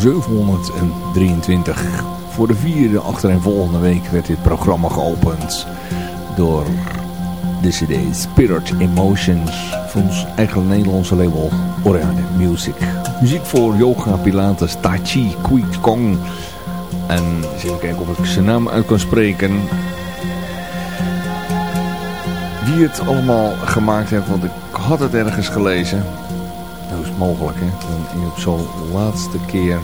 723. Voor de vierde volgende week werd dit programma geopend door de cd Spirit Emotions van ons eigen Nederlandse label Oriane Music. Muziek voor yoga, pilates, tai chi, quiet kong. En eens even kijken of ik zijn naam uit kan spreken wie het allemaal gemaakt heeft, want ik had het ergens gelezen. Mogelijk, hè? Dan op zo'n laatste keer.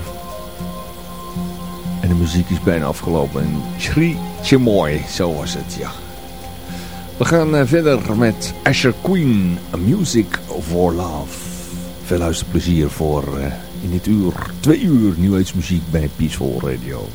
En de muziek is bijna afgelopen. En Sri Chimoy, zo was het, ja. We gaan uh, verder met Asher Queen, A Music for Love. Veel luisterplezier voor uh, in dit uur, twee uur nieuwheidsmuziek bij Peaceful Radio.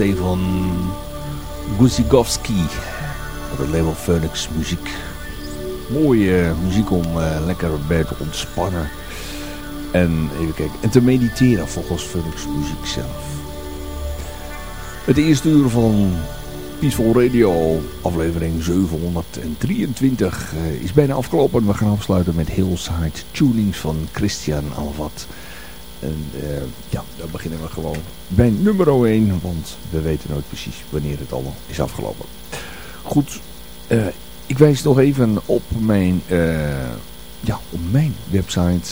Stefan Guzikowski op het label Phoenix Muziek. Mooie muziek om uh, lekker bij te ontspannen en even kijken, en te mediteren volgens Phoenix Muziek zelf. Het eerste uur van Peaceful Radio, aflevering 723, uh, is bijna afgelopen. We gaan afsluiten met Hillside Tunings van Christian Alvat. En uh, ja, dan beginnen we gewoon bij nummer 1, want we weten nooit precies wanneer het allemaal is afgelopen. Goed, uh, ik wijs nog even op mijn, ja, op mijn website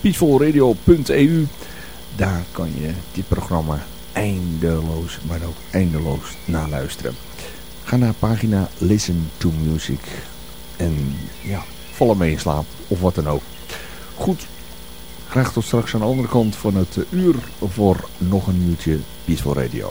peacefulradio.eu. Daar kan je dit programma eindeloos, maar ook eindeloos naluisteren. Ga naar pagina Listen to Music en ja, val ermee in slaap of wat dan ook. Goed, graag tot straks aan de andere kant van het uur voor nog een uurtje Peaceful Radio.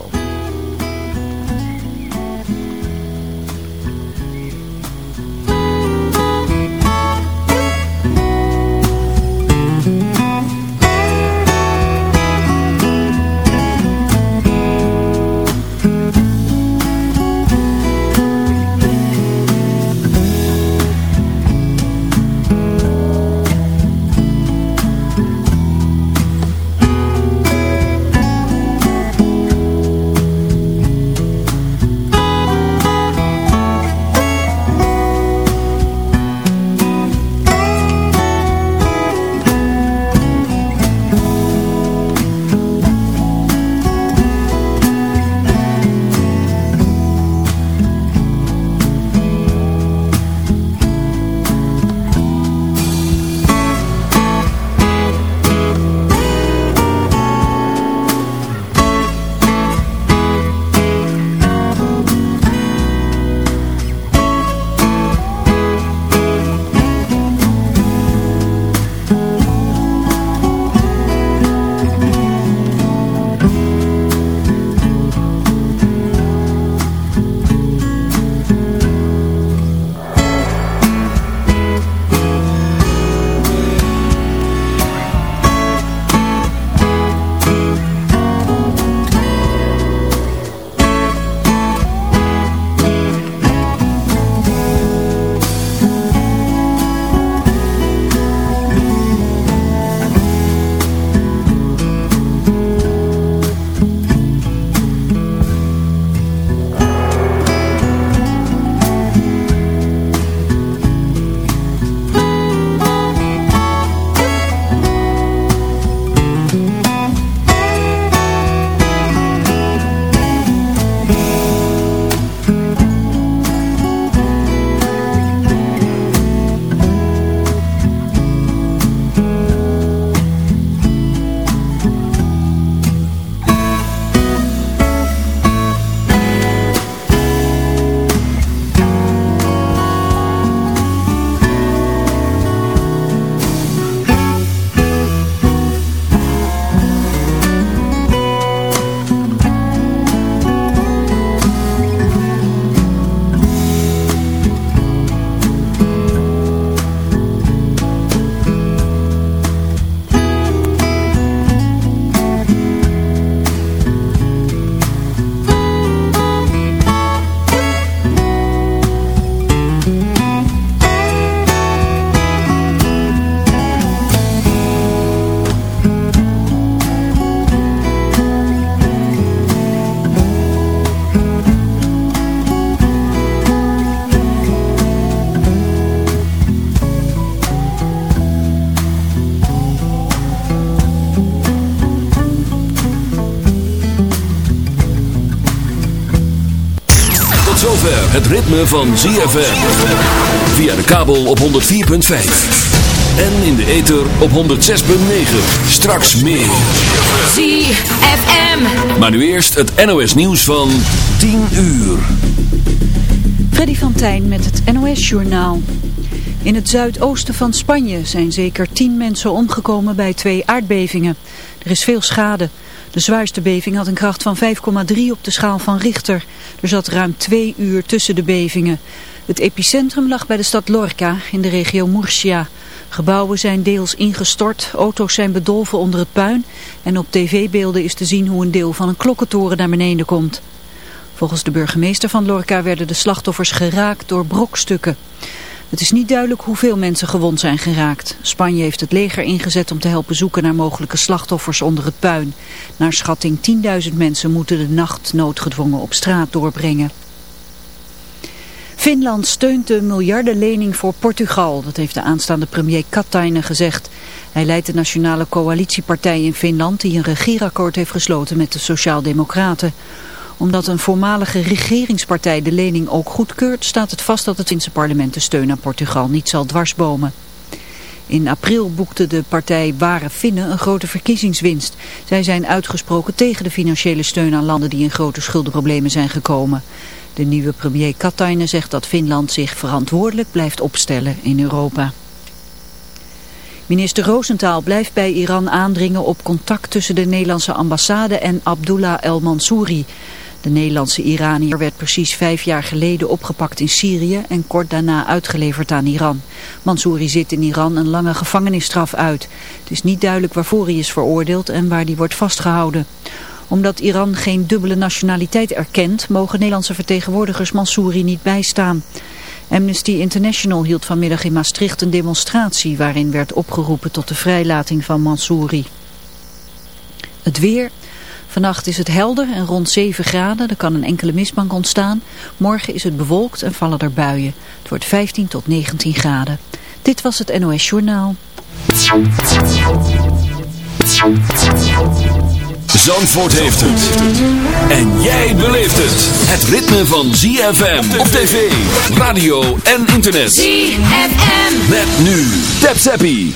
Het ritme van ZFM. Via de kabel op 104.5. En in de ether op 106.9. Straks meer. ZFM. Maar nu eerst het NOS nieuws van 10 uur. Freddy van Tijn met het NOS Journaal. In het zuidoosten van Spanje zijn zeker 10 mensen omgekomen bij twee aardbevingen. Er is veel schade. De zwaarste beving had een kracht van 5,3 op de schaal van Richter. Er zat ruim twee uur tussen de bevingen. Het epicentrum lag bij de stad Lorca in de regio Murcia. Gebouwen zijn deels ingestort, auto's zijn bedolven onder het puin en op tv-beelden is te zien hoe een deel van een klokkentoren naar beneden komt. Volgens de burgemeester van Lorca werden de slachtoffers geraakt door brokstukken. Het is niet duidelijk hoeveel mensen gewond zijn geraakt. Spanje heeft het leger ingezet om te helpen zoeken naar mogelijke slachtoffers onder het puin. Naar schatting 10.000 mensen moeten de nacht noodgedwongen op straat doorbrengen. Finland steunt de miljardenlening voor Portugal, dat heeft de aanstaande premier Katainen gezegd. Hij leidt de nationale coalitiepartij in Finland die een regeerakkoord heeft gesloten met de Sociaaldemocraten. Omdat een voormalige regeringspartij de lening ook goedkeurt, staat het vast dat het Finse parlement de steun aan Portugal niet zal dwarsbomen. In april boekte de partij Ware Finnen een grote verkiezingswinst. Zij zijn uitgesproken tegen de financiële steun aan landen die in grote schuldenproblemen zijn gekomen. De nieuwe premier Katainen zegt dat Finland zich verantwoordelijk blijft opstellen in Europa. Minister Roosentaal blijft bij Iran aandringen op contact tussen de Nederlandse ambassade en Abdullah El Mansouri. De Nederlandse Iranier werd precies vijf jaar geleden opgepakt in Syrië en kort daarna uitgeleverd aan Iran. Mansouri zit in Iran een lange gevangenisstraf uit. Het is niet duidelijk waarvoor hij is veroordeeld en waar hij wordt vastgehouden omdat Iran geen dubbele nationaliteit erkent, mogen Nederlandse vertegenwoordigers Mansouri niet bijstaan. Amnesty International hield vanmiddag in Maastricht een demonstratie waarin werd opgeroepen tot de vrijlating van Mansouri. Het weer. Vannacht is het helder en rond 7 graden. Er kan een enkele mistbank ontstaan. Morgen is het bewolkt en vallen er buien. Het wordt 15 tot 19 graden. Dit was het NOS Journaal. Zandvoort heeft het. En jij beleeft het. Het ritme van ZFM op tv, radio en internet. ZFM. Met nu. Tap Zappie.